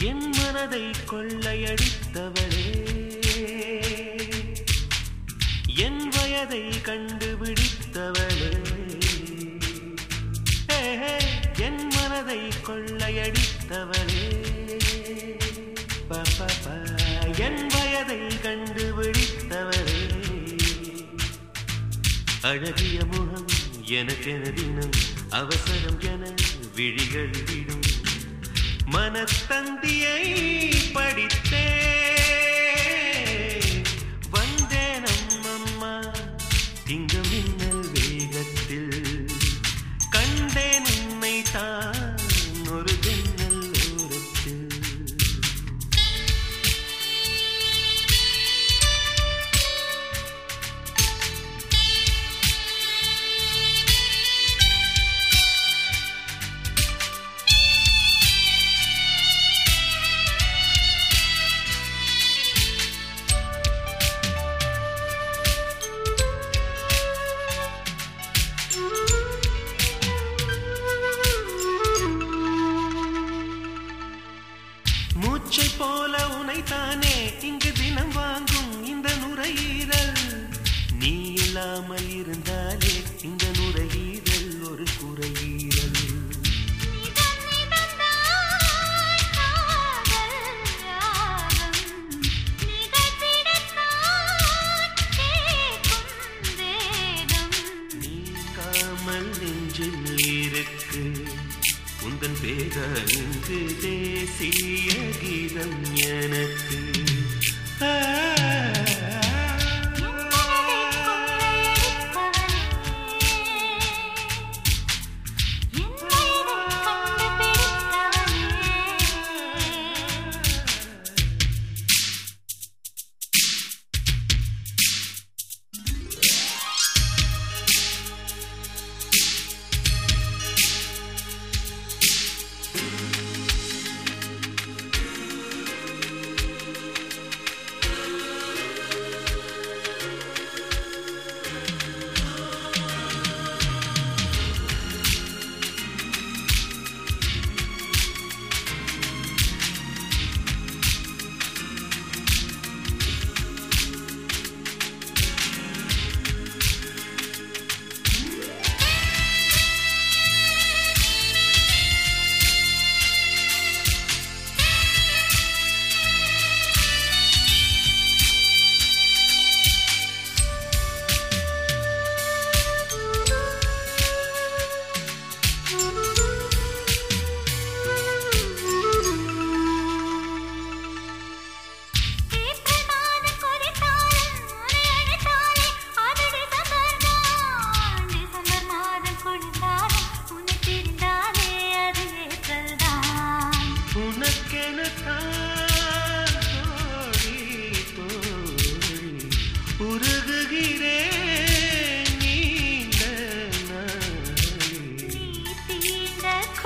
என் மனதை கொள்ளையடித்தவளே. என் வயதை கண்டுபிடித்தவளே. என் மனதை கொள்ளையடித்தவளே. என் வயதை கண்டுபிடித்தவளே. அழகிய முகம் எனக்கென தினம் அவசரம் என விழிகள் விடும். மனத்தந்தியை படித்தே மூச்சை போல உனைத்தானே இங்கு தினம் வாங்கும் இந்த நுரையீரல். நீ இல்லாமல் இருந்தாலே உந்தன் பேர இங்கு தேசிய கீதம் எனக்கு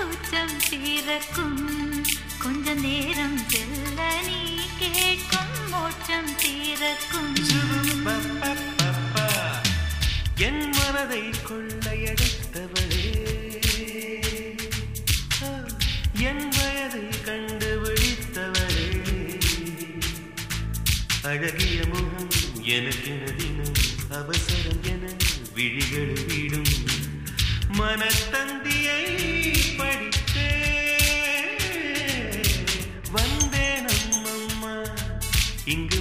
கூச்சம் தீரக்கும் கொஞ்ச நேரம் செல்ல நீ கேட்கும். மோட்சம் தீரக்கும் என் மனதை கொள்ளையடித்தவளே என் வயதை கண்டுபிடித்தவளே அழகிய முகம் எனக்கு தினம் அவசரம் என விழிகள் வீடும். மனத்தந்தியை படித்தே. வந்தேன் அம்மம்மா இங்கு